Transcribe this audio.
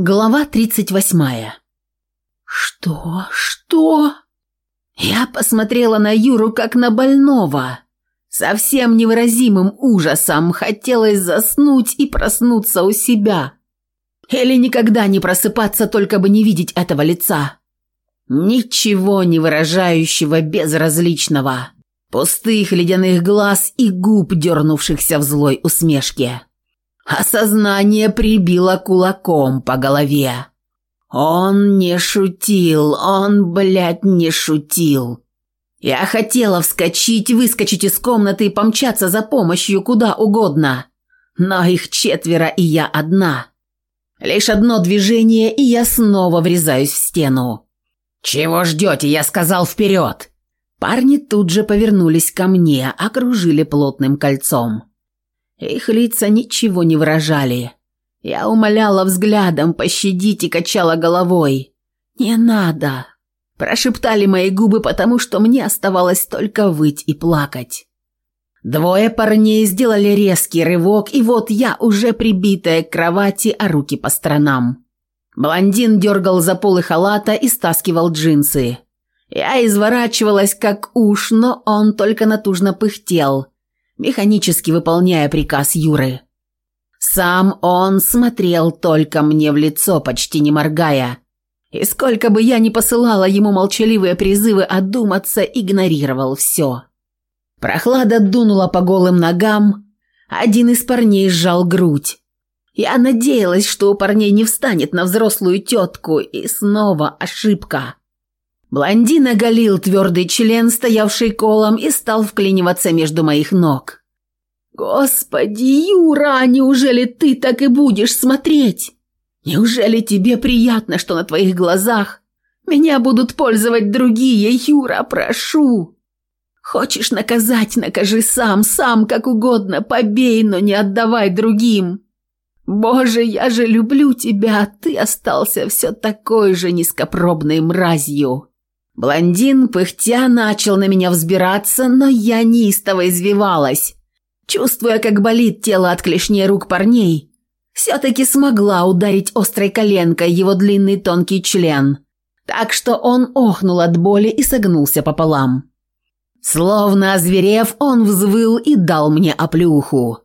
Глава 38. Что? Что? Я посмотрела на Юру как на больного. Совсем невыразимым ужасом хотелось заснуть и проснуться у себя. Или никогда не просыпаться, только бы не видеть этого лица. Ничего не выражающего безразличного. Пустых ледяных глаз и губ, дернувшихся в злой усмешке. Осознание прибило кулаком по голове. Он не шутил, он, блядь, не шутил. Я хотела вскочить, выскочить из комнаты и помчаться за помощью куда угодно. Но их четверо, и я одна. Лишь одно движение, и я снова врезаюсь в стену. «Чего ждете?» – я сказал вперед. Парни тут же повернулись ко мне, окружили плотным кольцом. Их лица ничего не выражали. Я умоляла взглядом «пощадите» и качала головой. «Не надо!» Прошептали мои губы, потому что мне оставалось только выть и плакать. Двое парней сделали резкий рывок, и вот я уже прибитая к кровати, а руки по сторонам. Блондин дергал за полы халата и стаскивал джинсы. Я изворачивалась как уж, но он только натужно пыхтел – механически выполняя приказ Юры. Сам он смотрел только мне в лицо, почти не моргая. И сколько бы я ни посылала ему молчаливые призывы одуматься, игнорировал все. Прохлада дунула по голым ногам, один из парней сжал грудь. Я надеялась, что у парней не встанет на взрослую тетку, и снова ошибка. Блондин оголил твердый член, стоявший колом, и стал вклиниваться между моих ног. «Господи, Юра, неужели ты так и будешь смотреть? Неужели тебе приятно, что на твоих глазах меня будут пользовать другие, Юра, прошу?» Хочешь наказать, накажи сам, сам, как угодно, побей, но не отдавай другим. Боже, я же люблю тебя, а ты остался все такой же низкопробной мразью. Блондин, пыхтя, начал на меня взбираться, но я неистово извивалась, чувствуя, как болит тело от клешней рук парней. Все-таки смогла ударить острой коленкой его длинный тонкий член, так что он охнул от боли и согнулся пополам. Словно озверев, он взвыл и дал мне оплюху.